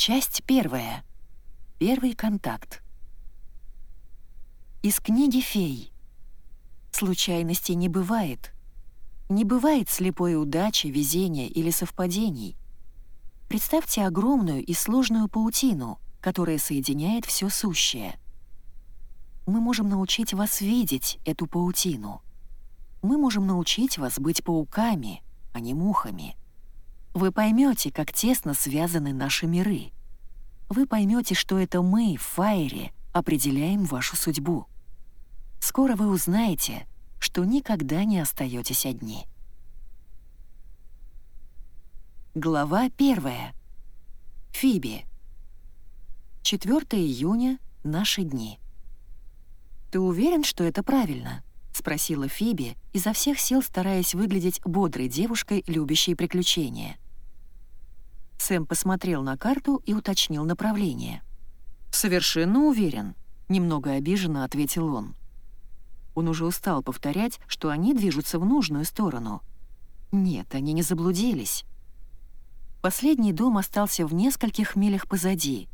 Часть первая. Первый контакт. Из книги «Фей». Случайностей не бывает. Не бывает слепой удачи, везения или совпадений. Представьте огромную и сложную паутину, которая соединяет все сущее. Мы можем научить вас видеть эту паутину. Мы можем научить вас быть пауками, а не мухами. Вы поймете, как тесно связаны наши миры. Вы поймете, что это мы, в определяем вашу судьбу. Скоро вы узнаете, что никогда не остаетесь одни. Глава первая. Фиби. 4 июня. Наши дни. «Ты уверен, что это правильно?» — спросила Фиби, изо всех сил стараясь выглядеть бодрой девушкой, любящей приключения. Сэм посмотрел на карту и уточнил направление. «Совершенно уверен», — немного обиженно ответил он. Он уже устал повторять, что они движутся в нужную сторону. Нет, они не заблудились. Последний дом остался в нескольких милях позади.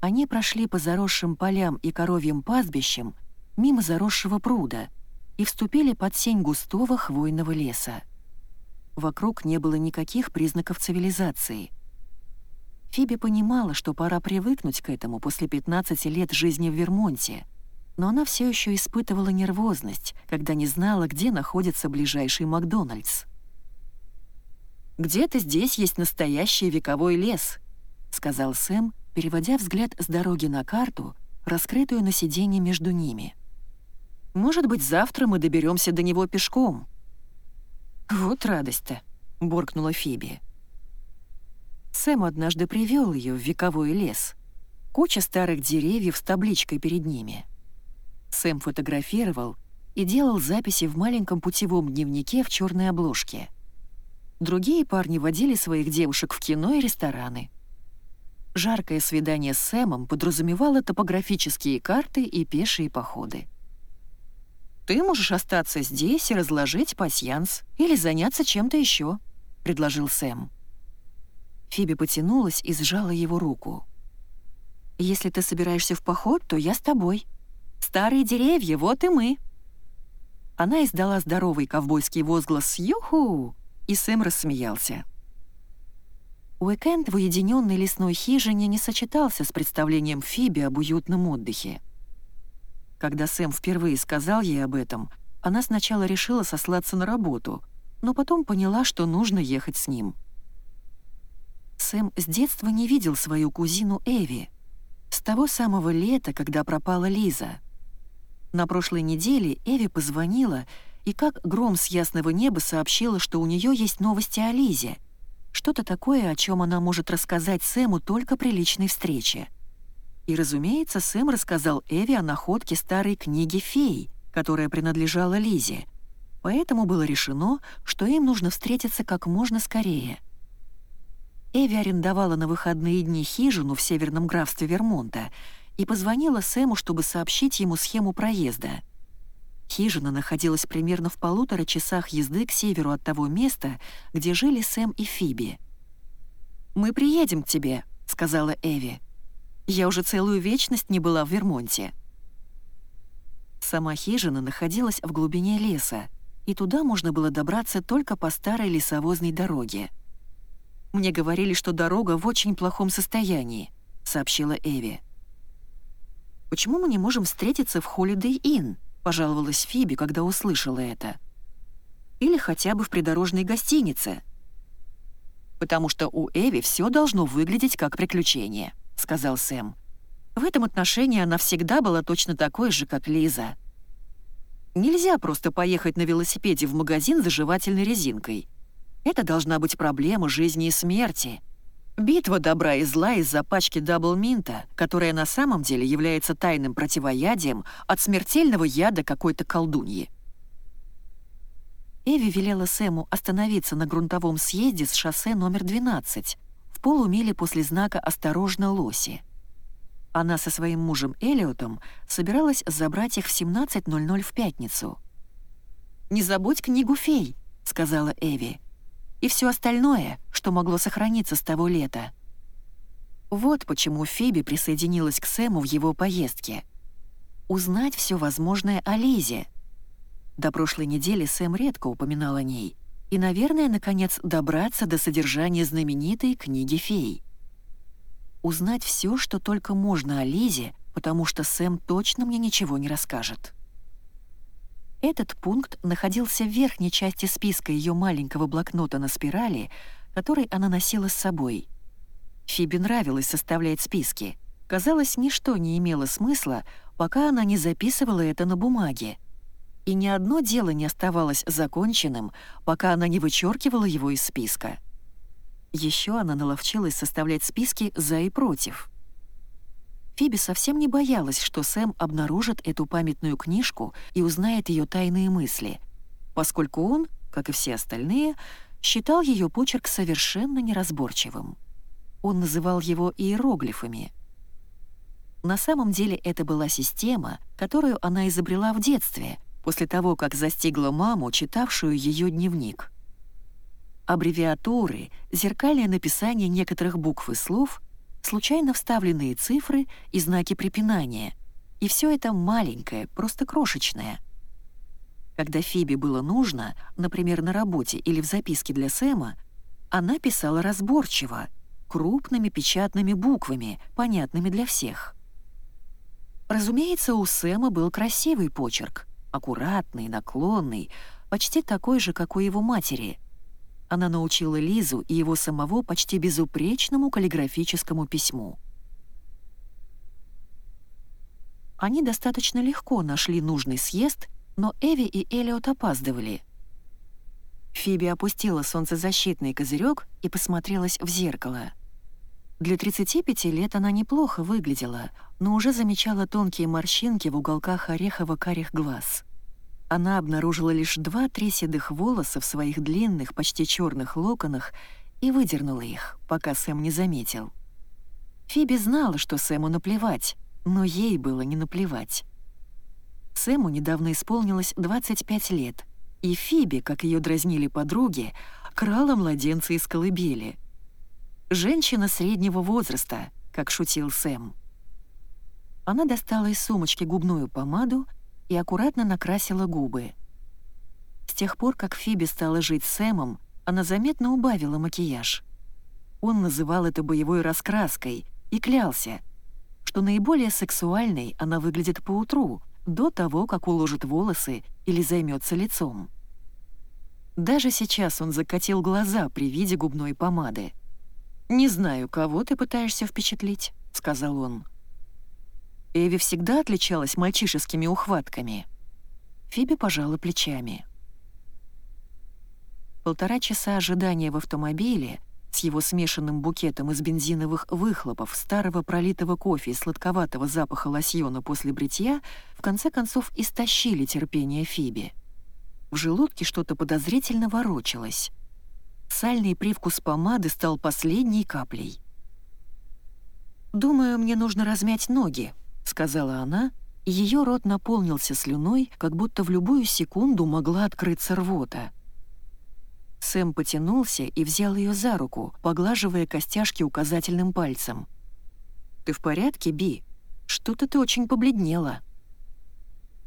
Они прошли по заросшим полям и коровьим пастбищам мимо заросшего пруда и вступили под сень густого хвойного леса. Вокруг не было никаких признаков цивилизации. Фиби понимала, что пора привыкнуть к этому после 15 лет жизни в Вермонте, но она все еще испытывала нервозность, когда не знала, где находится ближайший Макдональдс. «Где-то здесь есть настоящий вековой лес», — сказал Сэм, переводя взгляд с дороги на карту, раскрытую на сиденье между ними. «Может быть, завтра мы доберемся до него пешком». «Вот радость-то», — буркнула Фиби. Сэм однажды привел ее в вековой лес. Куча старых деревьев с табличкой перед ними. Сэм фотографировал и делал записи в маленьком путевом дневнике в черной обложке. Другие парни водили своих девушек в кино и рестораны. Жаркое свидание с Сэмом подразумевало топографические карты и пешие походы. «Ты можешь остаться здесь и разложить пасьянс или заняться чем-то еще», — предложил Сэм. Фиби потянулась и сжала его руку. «Если ты собираешься в поход, то я с тобой. Старые деревья, вот и мы». Она издала здоровый ковбойский возглас «Юху!» и Сэм рассмеялся. Уикенд в уединенной лесной хижине не сочетался с представлением Фиби об уютном отдыхе. Когда Сэм впервые сказал ей об этом, она сначала решила сослаться на работу, но потом поняла, что нужно ехать с ним. Сэм с детства не видел свою кузину Эви. С того самого лета, когда пропала Лиза. На прошлой неделе Эви позвонила и как гром с ясного неба сообщила, что у нее есть новости о Лизе. Что-то такое, о чем она может рассказать Сэму только при личной встрече. И, разумеется, Сэм рассказал Эви о находке старой книги «Фей», которая принадлежала Лизе. Поэтому было решено, что им нужно встретиться как можно скорее. Эви арендовала на выходные дни хижину в северном графстве Вермонта и позвонила Сэму, чтобы сообщить ему схему проезда — Хижина находилась примерно в полутора часах езды к северу от того места, где жили Сэм и Фиби. «Мы приедем к тебе», — сказала Эви. «Я уже целую вечность не была в Вермонте». Сама хижина находилась в глубине леса, и туда можно было добраться только по старой лесовозной дороге. «Мне говорили, что дорога в очень плохом состоянии», — сообщила Эви. «Почему мы не можем встретиться в Holiday Inn?» пожаловалась Фиби, когда услышала это. Или хотя бы в придорожной гостинице. «Потому что у Эви все должно выглядеть как приключение», — сказал Сэм. В этом отношении она всегда была точно такой же, как Лиза. Нельзя просто поехать на велосипеде в магазин за жевательной резинкой. Это должна быть проблема жизни и смерти — Битва добра и зла из-за пачки даблминта, которая на самом деле является тайным противоядием от смертельного яда какой-то колдуньи. Эви велела Сэму остановиться на грунтовом съезде с шоссе номер 12, в полумиле после знака «Осторожно, лоси». Она со своим мужем Элиотом собиралась забрать их в 17.00 в пятницу. «Не забудь книгу фей», — сказала Эви и все остальное, что могло сохраниться с того лета. Вот почему Фиби присоединилась к Сэму в его поездке. Узнать все возможное о Лизе. До прошлой недели Сэм редко упоминал о ней. И, наверное, наконец добраться до содержания знаменитой книги фей. Узнать все, что только можно о Лизе, потому что Сэм точно мне ничего не расскажет. Этот пункт находился в верхней части списка ее маленького блокнота на спирали, который она носила с собой. Фиби нравилось составлять списки. Казалось, ничто не имело смысла, пока она не записывала это на бумаге. И ни одно дело не оставалось законченным, пока она не вычеркивала его из списка. Еще она наловчилась составлять списки «за» и «против». Фиби совсем не боялась, что Сэм обнаружит эту памятную книжку и узнает ее тайные мысли, поскольку он, как и все остальные, считал ее почерк совершенно неразборчивым. Он называл его иероглифами. На самом деле это была система, которую она изобрела в детстве, после того, как застигла маму, читавшую ее дневник. Аббревиатуры, зеркальное написание некоторых букв и слов — случайно вставленные цифры и знаки препинания. И все это маленькое, просто крошечное. Когда Фиби было нужно, например, на работе или в записке для Сэма, она писала разборчиво, крупными печатными буквами, понятными для всех. Разумеется, у Сэма был красивый почерк, аккуратный, наклонный, почти такой же, как у его матери — она научила Лизу и его самого почти безупречному каллиграфическому письму. Они достаточно легко нашли нужный съезд, но Эви и Элиот опаздывали. Фиби опустила солнцезащитный козырек и посмотрелась в зеркало. Для 35 лет она неплохо выглядела, но уже замечала тонкие морщинки в уголках орехово-карих глаз — она обнаружила лишь два-три седых волоса в своих длинных, почти черных локонах и выдернула их, пока Сэм не заметил. Фиби знала, что Сэму наплевать, но ей было не наплевать. Сэму недавно исполнилось 25 лет, и Фиби, как ее дразнили подруги, крала младенца из колыбели. «Женщина среднего возраста», как шутил Сэм. Она достала из сумочки губную помаду и аккуратно накрасила губы. С тех пор, как Фиби стала жить с Сэмом, она заметно убавила макияж. Он называл это боевой раскраской и клялся, что наиболее сексуальной она выглядит поутру, до того, как уложит волосы или займется лицом. Даже сейчас он закатил глаза при виде губной помады. «Не знаю, кого ты пытаешься впечатлить», — сказал он. Эви всегда отличалась мальчишескими ухватками. Фиби пожала плечами. Полтора часа ожидания в автомобиле с его смешанным букетом из бензиновых выхлопов, старого пролитого кофе и сладковатого запаха лосьона после бритья в конце концов истощили терпение Фиби. В желудке что-то подозрительно ворочалось. Сальный привкус помады стал последней каплей. «Думаю, мне нужно размять ноги», — сказала она, и ее рот наполнился слюной, как будто в любую секунду могла открыться рвота. Сэм потянулся и взял ее за руку, поглаживая костяшки указательным пальцем. «Ты в порядке, Би? Что-то ты очень побледнела».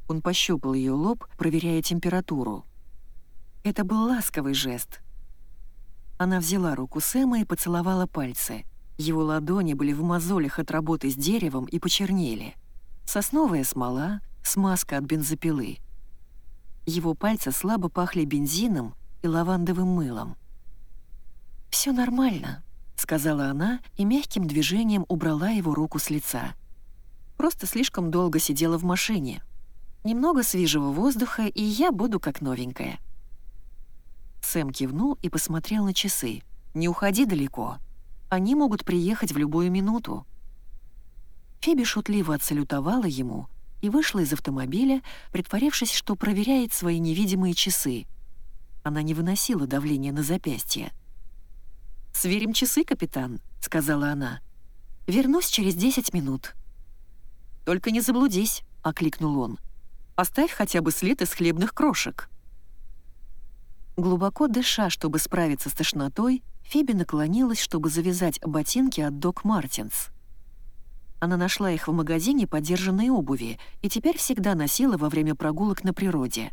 Он пощупал ее лоб, проверяя температуру. Это был ласковый жест. Она взяла руку Сэма и поцеловала пальцы — его ладони были в мозолях от работы с деревом и почернели. Сосновая смола, смазка от бензопилы. Его пальцы слабо пахли бензином и лавандовым мылом. «Всё нормально», — сказала она и мягким движением убрала его руку с лица. «Просто слишком долго сидела в машине. Немного свежего воздуха, и я буду как новенькая». Сэм кивнул и посмотрел на часы. «Не уходи далеко». Они могут приехать в любую минуту». Фиби шутливо отсалютовала ему и вышла из автомобиля, притворившись, что проверяет свои невидимые часы. Она не выносила давления на запястье. «Сверим часы, капитан», — сказала она. «Вернусь через десять минут». «Только не заблудись», — окликнул он. «Оставь хотя бы след из хлебных крошек». Глубоко дыша, чтобы справиться с тошнотой, Фиби наклонилась, чтобы завязать ботинки от Док Мартинс. Она нашла их в магазине подержанной обуви и теперь всегда носила во время прогулок на природе.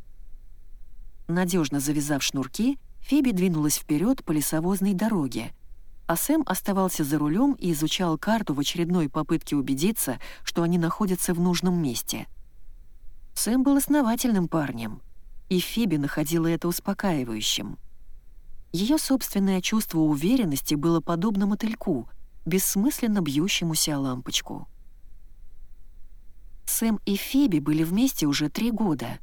Надежно завязав шнурки, Фиби двинулась вперед по лесовозной дороге, а Сэм оставался за рулем и изучал карту в очередной попытке убедиться, что они находятся в нужном месте. Сэм был основательным парнем, и Фиби находила это успокаивающим. Ее собственное чувство уверенности было подобно мотыльку, бессмысленно бьющемуся о лампочку. Сэм и Фиби были вместе уже три года.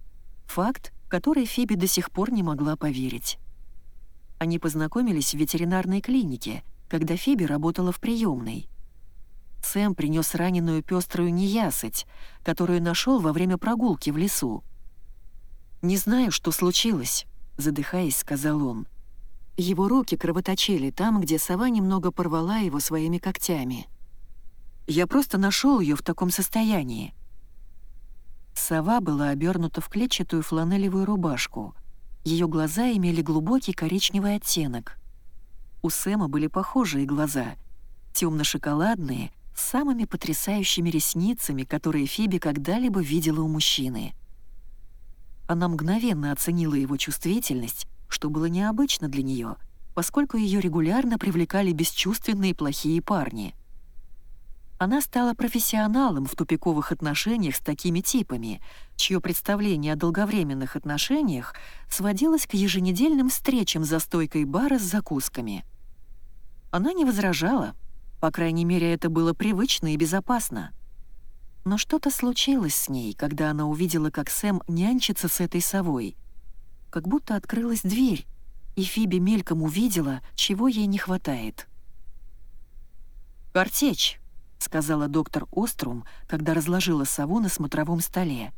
Факт, который Фиби до сих пор не могла поверить. Они познакомились в ветеринарной клинике, когда Фиби работала в приемной. Сэм принес раненую пеструю неясыть, которую нашел во время прогулки в лесу. «Не знаю, что случилось», — задыхаясь, сказал он. Его руки кровоточили там, где сова немного порвала его своими когтями. «Я просто нашел ее в таком состоянии». Сова была обернута в клетчатую фланелевую рубашку, ее глаза имели глубокий коричневый оттенок. У Сэма были похожие глаза, темно-шоколадные, с самыми потрясающими ресницами, которые Фиби когда-либо видела у мужчины. Она мгновенно оценила его чувствительность, что было необычно для нее, поскольку ее регулярно привлекали бесчувственные плохие парни. Она стала профессионалом в тупиковых отношениях с такими типами, чье представление о долговременных отношениях сводилось к еженедельным встречам за стойкой бара с закусками. Она не возражала, по крайней мере, это было привычно и безопасно. Но что-то случилось с ней, когда она увидела, как Сэм нянчится с этой совой. Как будто открылась дверь, и Фиби мельком увидела, чего ей не хватает. «Картечь!» — сказала доктор Острум, когда разложила сову на смотровом столе.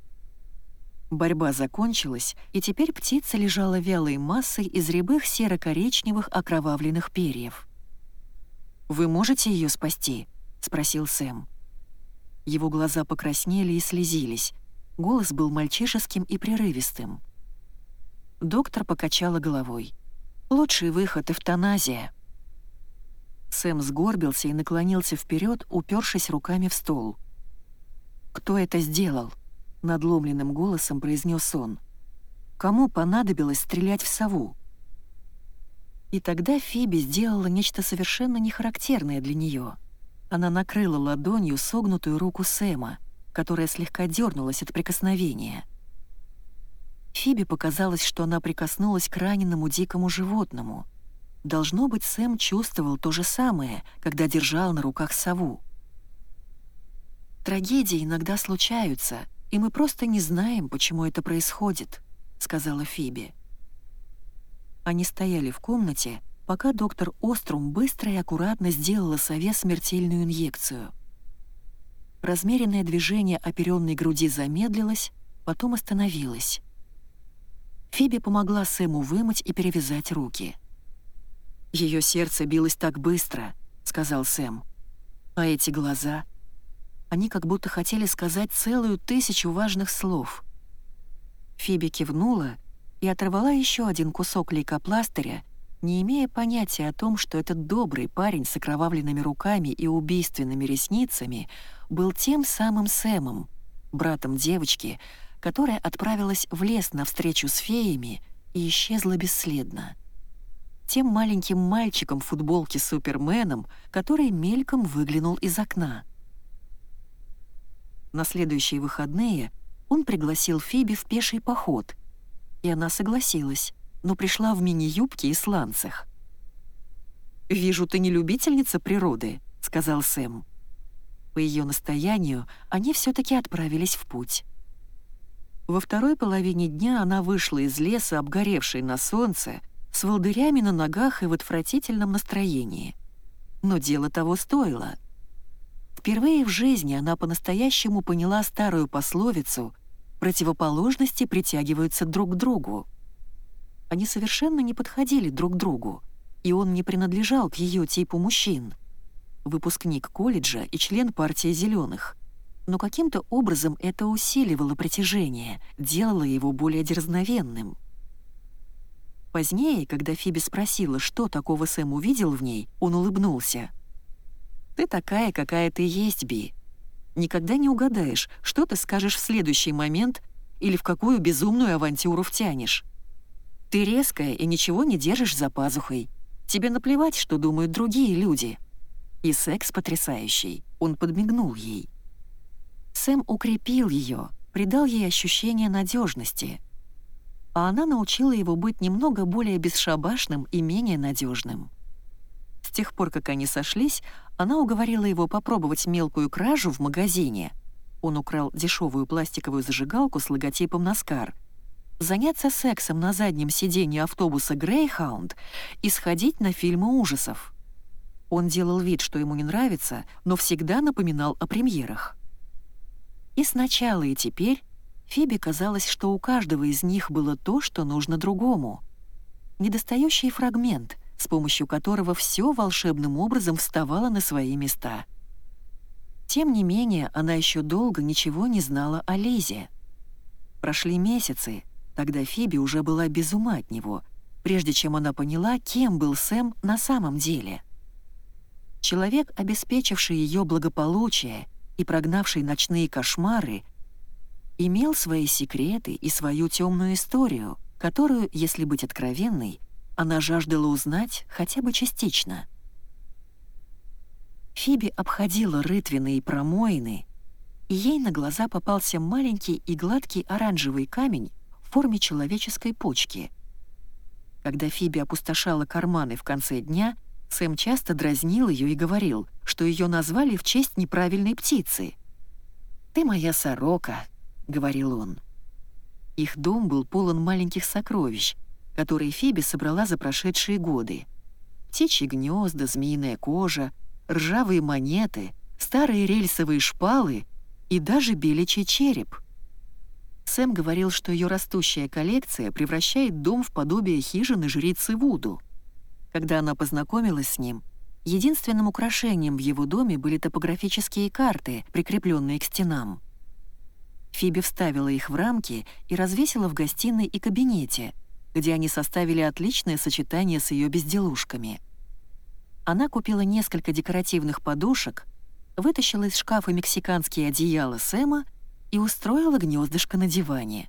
Борьба закончилась, и теперь птица лежала вялой массой из рябых серо-коричневых окровавленных перьев. «Вы можете ее спасти?» — спросил Сэм. Его глаза покраснели и слезились. Голос был мальчишеским и прерывистым. Доктор покачала головой. «Лучший выход — эвтаназия». Сэм сгорбился и наклонился вперед, упершись руками в стол. «Кто это сделал?» — надломленным голосом произнес он. «Кому понадобилось стрелять в сову?» И тогда Фиби сделала нечто совершенно нехарактерное для нее. Она накрыла ладонью согнутую руку Сэма, которая слегка дернулась от прикосновения. Фиби показалось, что она прикоснулась к раненому дикому животному — Должно быть, Сэм чувствовал то же самое, когда держал на руках сову. «Трагедии иногда случаются, и мы просто не знаем, почему это происходит», — сказала Фиби. Они стояли в комнате, пока доктор Острум быстро и аккуратно сделала сове смертельную инъекцию. Размеренное движение оперенной груди замедлилось, потом остановилось. Фиби помогла Сэму вымыть и перевязать руки — ее сердце билось так быстро», — сказал Сэм. «А эти глаза...» Они как будто хотели сказать целую тысячу важных слов. Фиби кивнула и оторвала еще один кусок лейкопластыря, не имея понятия о том, что этот добрый парень с окровавленными руками и убийственными ресницами был тем самым Сэмом, братом девочки, которая отправилась в лес навстречу с феями и исчезла бесследно тем маленьким мальчиком в футболке Суперменом, который мельком выглянул из окна. На следующие выходные он пригласил Фиби в пеший поход, и она согласилась, но пришла в мини-юбке и сланцах. «Вижу, ты не любительница природы», — сказал Сэм. По ее настоянию они все-таки отправились в путь. Во второй половине дня она вышла из леса, обгоревшей на солнце, с волдырями на ногах и в отвратительном настроении. Но дело того стоило. Впервые в жизни она по-настоящему поняла старую пословицу «противоположности притягиваются друг к другу». Они совершенно не подходили друг другу, и он не принадлежал к ее типу мужчин. Выпускник колледжа и член партии «Зеленых». Но каким-то образом это усиливало притяжение, делало его более дерзновенным — Позднее, когда Фиби спросила, что такого Сэм увидел в ней, он улыбнулся. «Ты такая, какая ты есть, Би. Никогда не угадаешь, что ты скажешь в следующий момент или в какую безумную авантюру втянешь. Ты резкая и ничего не держишь за пазухой. Тебе наплевать, что думают другие люди. И секс потрясающий. Он подмигнул ей. Сэм укрепил ее, придал ей ощущение надежности — а она научила его быть немного более бесшабашным и менее надежным. С тех пор, как они сошлись, она уговорила его попробовать мелкую кражу в магазине. Он украл дешевую пластиковую зажигалку с логотипом «Наскар», заняться сексом на заднем сиденье автобуса «Грейхаунд» и сходить на фильмы ужасов. Он делал вид, что ему не нравится, но всегда напоминал о премьерах. И сначала, и теперь Фиби казалось, что у каждого из них было то, что нужно другому. Недостающий фрагмент, с помощью которого все волшебным образом вставало на свои места. Тем не менее, она еще долго ничего не знала о Лизе. Прошли месяцы, тогда Фиби уже была без ума от него, прежде чем она поняла, кем был Сэм на самом деле. Человек, обеспечивший ее благополучие и прогнавший ночные кошмары, имел свои секреты и свою темную историю, которую, если быть откровенной, она жаждала узнать хотя бы частично. Фиби обходила рытвины и промоины, и ей на глаза попался маленький и гладкий оранжевый камень форме человеческой почки. Когда Фиби опустошала карманы в конце дня, Сэм часто дразнил ее и говорил, что ее назвали в честь неправильной птицы. «Ты моя сорока, — говорил он. Их дом был полон маленьких сокровищ, которые Фиби собрала за прошедшие годы. Птичьи гнезда, змеиная кожа, ржавые монеты, старые рельсовые шпалы и даже беличий череп. Сэм говорил, что ее растущая коллекция превращает дом в подобие хижины жрицы Вуду. Когда она познакомилась с ним, единственным украшением в его доме были топографические карты, прикрепленные к стенам. Фиби вставила их в рамки и развесила в гостиной и кабинете, где они составили отличное сочетание с ее безделушками. Она купила несколько декоративных подушек, вытащила из шкафа мексиканские одеяла Сэма и устроила гнездышко на диване.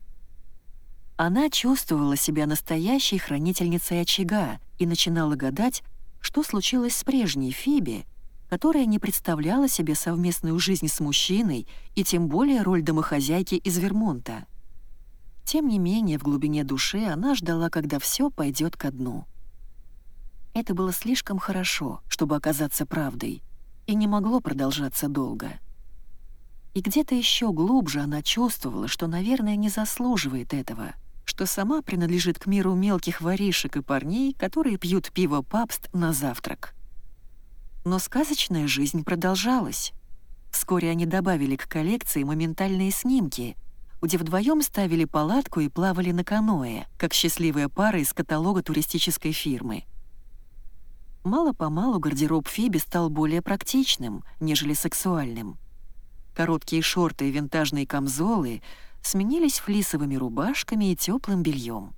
Она чувствовала себя настоящей хранительницей очага и начинала гадать, что случилось с прежней Фиби, которая не представляла себе совместную жизнь с мужчиной и тем более роль домохозяйки из Вермонта. Тем не менее, в глубине души она ждала, когда все пойдет ко дну. Это было слишком хорошо, чтобы оказаться правдой, и не могло продолжаться долго. И где-то еще глубже она чувствовала, что, наверное, не заслуживает этого, что сама принадлежит к миру мелких воришек и парней, которые пьют пиво папст на завтрак. Но сказочная жизнь продолжалась. Вскоре они добавили к коллекции моментальные снимки, где вдвоем ставили палатку и плавали на каноэ, как счастливая пара из каталога туристической фирмы. Мало-помалу гардероб Фиби стал более практичным, нежели сексуальным. Короткие шорты и винтажные камзолы сменились флисовыми рубашками и теплым бельем.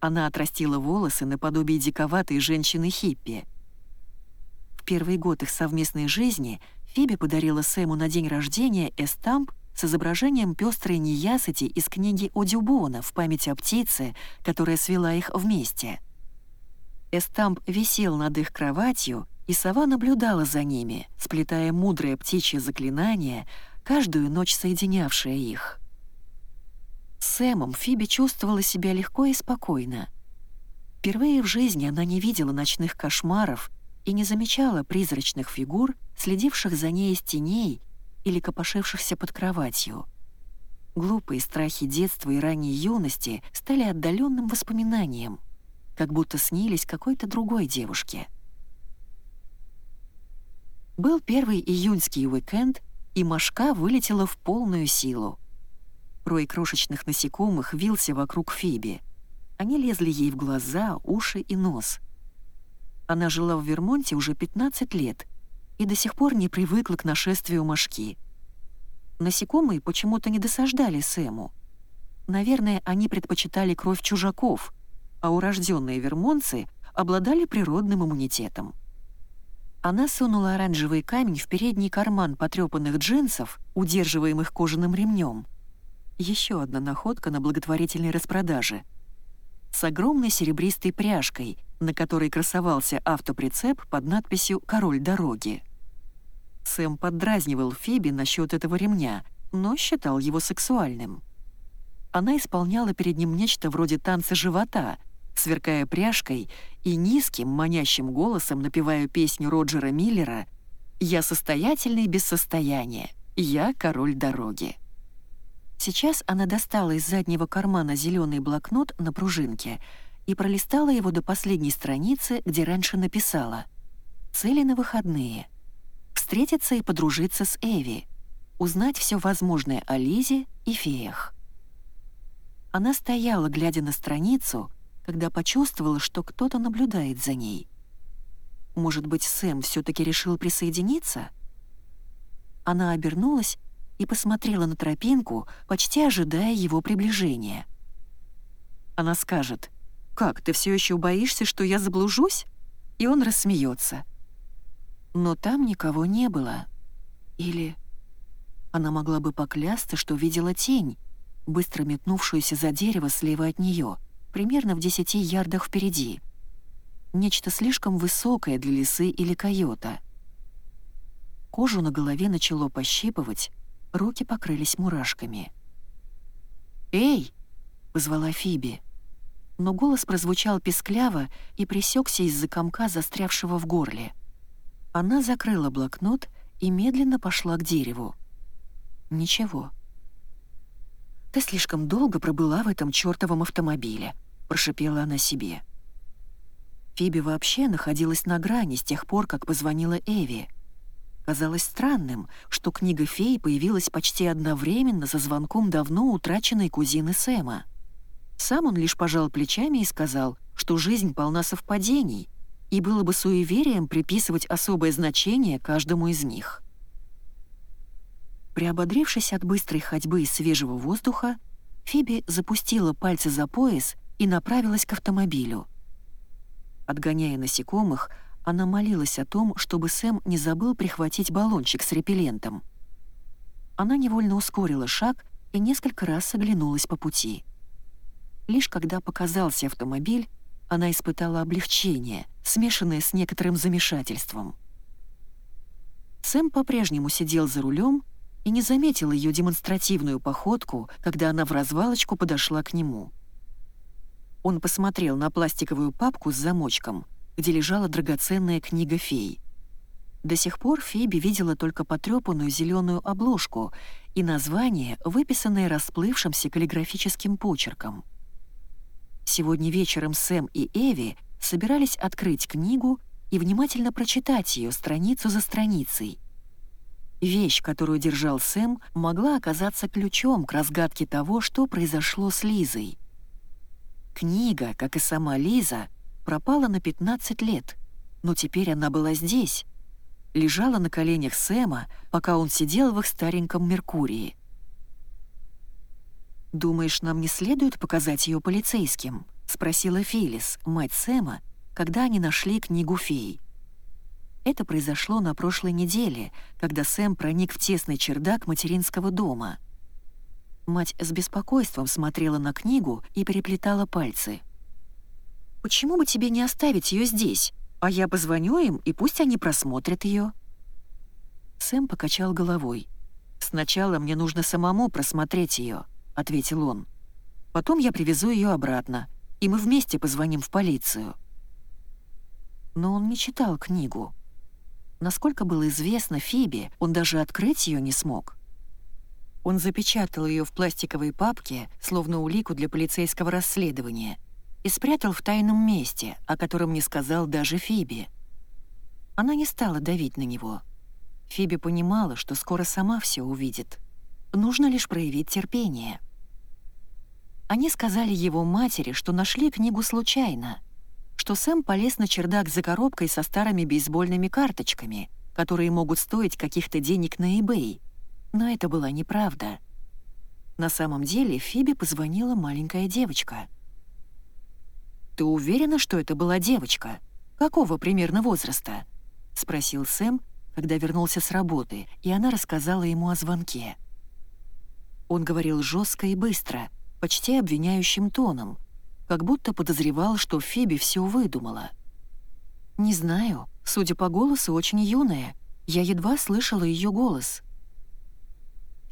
Она отрастила волосы наподобие диковатой женщины-хиппи — первый год их совместной жизни Фиби подарила Сэму на день рождения эстамп с изображением пестрой неясыти из книги о Дюбона в память о птице, которая свела их вместе. Эстамп висел над их кроватью, и сова наблюдала за ними, сплетая мудрое птичье заклинание, каждую ночь соединявшее их. Сэмом Фиби чувствовала себя легко и спокойно. Впервые в жизни она не видела ночных кошмаров и не замечала призрачных фигур, следивших за ней из теней или копошившихся под кроватью. Глупые страхи детства и ранней юности стали отдаленным воспоминанием, как будто снились какой-то другой девушке. Был первый июньский уикенд, и мошка вылетела в полную силу. Рой крошечных насекомых вился вокруг Фиби. Они лезли ей в глаза, уши и нос — она жила в Вермонте уже 15 лет и до сих пор не привыкла к нашествию мошки. Насекомые почему-то не досаждали Сэму. Наверное, они предпочитали кровь чужаков, а урожденные вермонцы обладали природным иммунитетом. Она сунула оранжевый камень в передний карман потрепанных джинсов, удерживаемых кожаным ремнем. Еще одна находка на благотворительной распродаже. С огромной серебристой пряжкой, на которой красовался автоприцеп под надписью «Король дороги». Сэм поддразнивал Фиби насчет этого ремня, но считал его сексуальным. Она исполняла перед ним нечто вроде танца живота — сверкая пряжкой и низким, манящим голосом напевая песню Роджера Миллера «Я состоятельный без состояния, я король дороги». Сейчас она достала из заднего кармана зеленый блокнот на пружинке и пролистала его до последней страницы, где раньше написала «Цели на выходные. Встретиться и подружиться с Эви. Узнать все возможное о Лизе и феях». Она стояла, глядя на страницу, когда почувствовала, что кто-то наблюдает за ней. Может быть, Сэм все-таки решил присоединиться? Она обернулась и посмотрела на тропинку, почти ожидая его приближения. Она скажет, «Как, ты все еще боишься, что я заблужусь?» И он рассмеется. Но там никого не было. Или... Она могла бы поклясться, что видела тень, быстро метнувшуюся за дерево слева от нее — примерно в десяти ярдах впереди. Нечто слишком высокое для лисы или койота. Кожу на голове начало пощипывать, руки покрылись мурашками. «Эй!» — позвала Фиби. Но голос прозвучал пескляво и пресекся из-за комка, застрявшего в горле. Она закрыла блокнот и медленно пошла к дереву. Ничего. «Ты слишком долго пробыла в этом чёртовом автомобиле», — прошипела она себе. Фиби вообще находилась на грани с тех пор, как позвонила Эви. Казалось странным, что книга фей появилась почти одновременно со звонком давно утраченной кузины Сэма. Сам он лишь пожал плечами и сказал, что жизнь полна совпадений, и было бы суеверием приписывать особое значение каждому из них. Приободрившись от быстрой ходьбы и свежего воздуха, Фиби запустила пальцы за пояс и направилась к автомобилю. Отгоняя насекомых, она молилась о том, чтобы Сэм не забыл прихватить баллончик с репеллентом. Она невольно ускорила шаг и несколько раз оглянулась по пути. Лишь когда показался автомобиль, она испытала облегчение, смешанное с некоторым замешательством. Сэм по-прежнему сидел за рулем и не заметил ее демонстративную походку, когда она в развалочку подошла к нему — он посмотрел на пластиковую папку с замочком, где лежала драгоценная книга фей. До сих пор Феби видела только потрепанную зеленую обложку и название, выписанное расплывшимся каллиграфическим почерком. Сегодня вечером Сэм и Эви собирались открыть книгу и внимательно прочитать ее страницу за страницей. Вещь, которую держал Сэм, могла оказаться ключом к разгадке того, что произошло с Лизой — Книга, как и сама Лиза, пропала на 15 лет, но теперь она была здесь. Лежала на коленях Сэма, пока он сидел в их стареньком Меркурии. «Думаешь, нам не следует показать ее полицейским?» — спросила Филис, мать Сэма, когда они нашли книгу фей. Это произошло на прошлой неделе, когда Сэм проник в тесный чердак материнского дома — Мать с беспокойством смотрела на книгу и переплетала пальцы. «Почему бы тебе не оставить ее здесь? А я позвоню им, и пусть они просмотрят ее. Сэм покачал головой. «Сначала мне нужно самому просмотреть ее, ответил он. «Потом я привезу ее обратно, и мы вместе позвоним в полицию». Но он не читал книгу. Насколько было известно Фиби, он даже открыть ее не смог. Он запечатал ее в пластиковой папке, словно улику для полицейского расследования, и спрятал в тайном месте, о котором не сказал даже Фиби. Она не стала давить на него. Фиби понимала, что скоро сама все увидит. Нужно лишь проявить терпение. Они сказали его матери, что нашли книгу случайно, что Сэм полез на чердак за коробкой со старыми бейсбольными карточками, которые могут стоить каких-то денег на eBay — но это была неправда. На самом деле Фиби позвонила маленькая девочка. «Ты уверена, что это была девочка? Какого примерно возраста?» — спросил Сэм, когда вернулся с работы, и она рассказала ему о звонке. Он говорил жестко и быстро, почти обвиняющим тоном, как будто подозревал, что Фиби все выдумала. «Не знаю, судя по голосу, очень юная. Я едва слышала ее голос».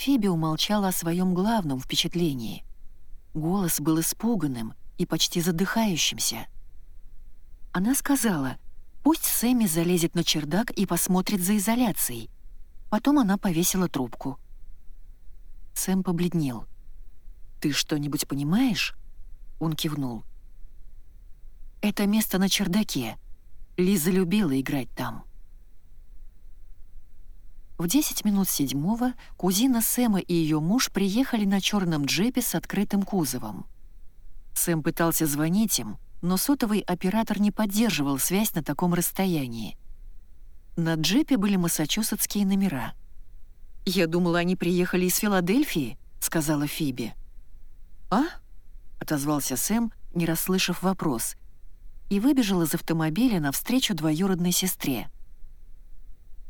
Фиби умолчала о своем главном впечатлении. Голос был испуганным и почти задыхающимся. Она сказала, пусть Сэмми залезет на чердак и посмотрит за изоляцией. Потом она повесила трубку. Сэм побледнел. «Ты что-нибудь понимаешь?» Он кивнул. «Это место на чердаке. Лиза любила играть там». В 10 минут седьмого кузина Сэма и ее муж приехали на черном джепе с открытым кузовом. Сэм пытался звонить им, но сотовый оператор не поддерживал связь на таком расстоянии. На джипе были массачусетские номера. «Я думала, они приехали из Филадельфии», — сказала Фиби. «А?» — отозвался Сэм, не расслышав вопрос, и выбежал из автомобиля навстречу двоюродной сестре.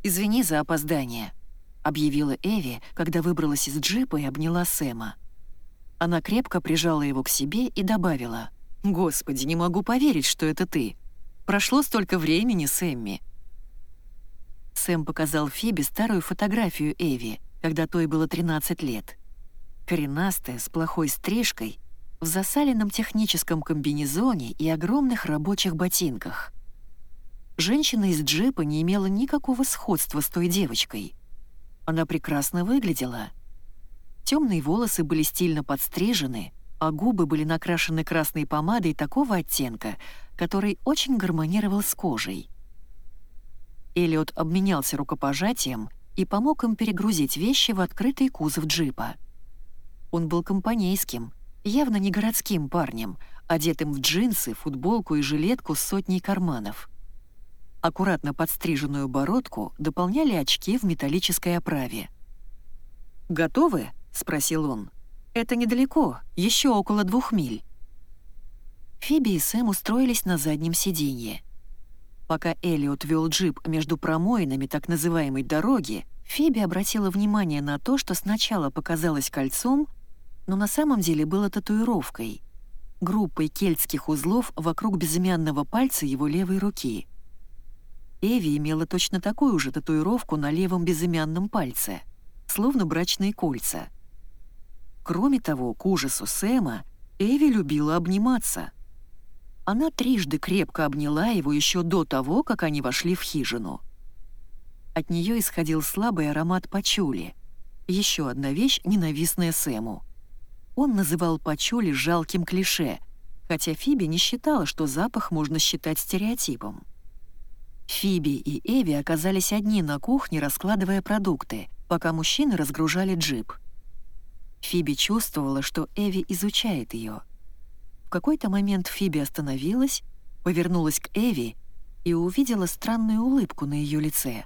«Извини за опоздание», — объявила Эви, когда выбралась из джипа и обняла Сэма. Она крепко прижала его к себе и добавила, «Господи, не могу поверить, что это ты. Прошло столько времени, Сэмми». Сэм показал Фиби старую фотографию Эви, когда той было 13 лет. Коренастая, с плохой стрижкой, в засаленном техническом комбинезоне и огромных рабочих ботинках. Женщина из джипа не имела никакого сходства с той девочкой. Она прекрасно выглядела — Темные волосы были стильно подстрижены, а губы были накрашены красной помадой такого оттенка, который очень гармонировал с кожей. Элliot обменялся рукопожатием и помог им перегрузить вещи в открытый кузов джипа. Он был компанейским, явно не городским парнем, одетым в джинсы, футболку и жилетку с сотней карманов. Аккуратно подстриженную бородку дополняли очки в металлической оправе. «Готовы?» — спросил он. «Это недалеко, еще около двух миль». Фиби и Сэм устроились на заднем сиденье. Пока Элliot вел джип между промоинами так называемой дороги, Фиби обратила внимание на то, что сначала показалось кольцом, но на самом деле было татуировкой — группой кельтских узлов вокруг безымянного пальца его левой руки. Эви имела точно такую же татуировку на левом безымянном пальце, словно брачные кольца — Кроме того, к ужасу Сэма, Эви любила обниматься. Она трижды крепко обняла его еще до того, как они вошли в хижину. От нее исходил слабый аромат пачули. Еще одна вещь, ненавистная Сэму. Он называл пачули жалким клише, хотя Фиби не считала, что запах можно считать стереотипом. Фиби и Эви оказались одни на кухне, раскладывая продукты, пока мужчины разгружали джип — Фиби чувствовала, что Эви изучает ее. В какой-то момент Фиби остановилась, повернулась к Эви и увидела странную улыбку на ее лице.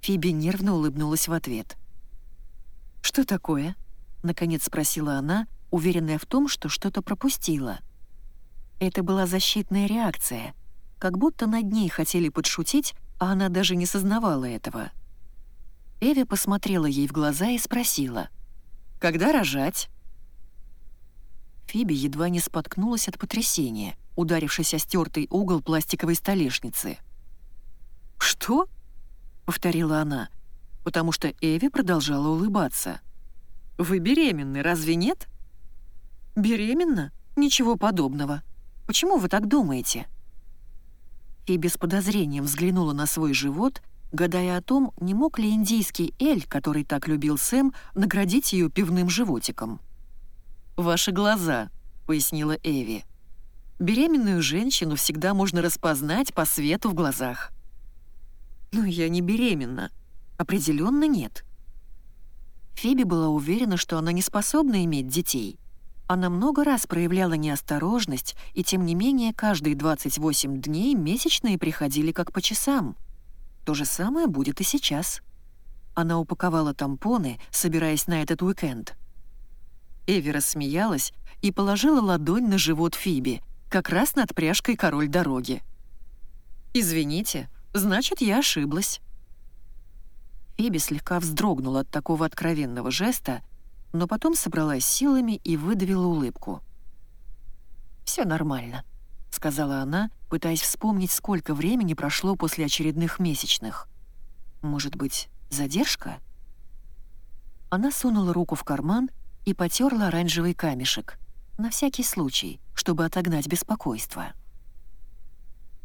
Фиби нервно улыбнулась в ответ. «Что такое?» — наконец спросила она, уверенная в том, что что-то пропустила. Это была защитная реакция, как будто над ней хотели подшутить, а она даже не сознавала этого. Эви посмотрела ей в глаза и спросила — когда рожать?» Фиби едва не споткнулась от потрясения, ударившись о стертый угол пластиковой столешницы. «Что?» — повторила она, потому что Эви продолжала улыбаться. «Вы беременны, разве нет?» «Беременна? Ничего подобного. Почему вы так думаете?» Фиби с подозрением взглянула на свой живот гадая о том, не мог ли индийский Эль, который так любил Сэм, наградить ее пивным животиком. «Ваши глаза», — пояснила Эви. «Беременную женщину всегда можно распознать по свету в глазах». «Но я не беременна. Определенно нет». Фиби была уверена, что она не способна иметь детей. Она много раз проявляла неосторожность, и тем не менее каждые 28 дней месячные приходили как по часам — то же самое будет и сейчас. Она упаковала тампоны, собираясь на этот уикенд. Эви рассмеялась и положила ладонь на живот Фиби, как раз над пряжкой король дороги. Извините, значит, я ошиблась. Фиби слегка вздрогнула от такого откровенного жеста, но потом собралась силами и выдавила улыбку. «Все нормально», — сказала она, пытаясь вспомнить, сколько времени прошло после очередных месячных. «Может быть, задержка?» Она сунула руку в карман и потерла оранжевый камешек, на всякий случай, чтобы отогнать беспокойство.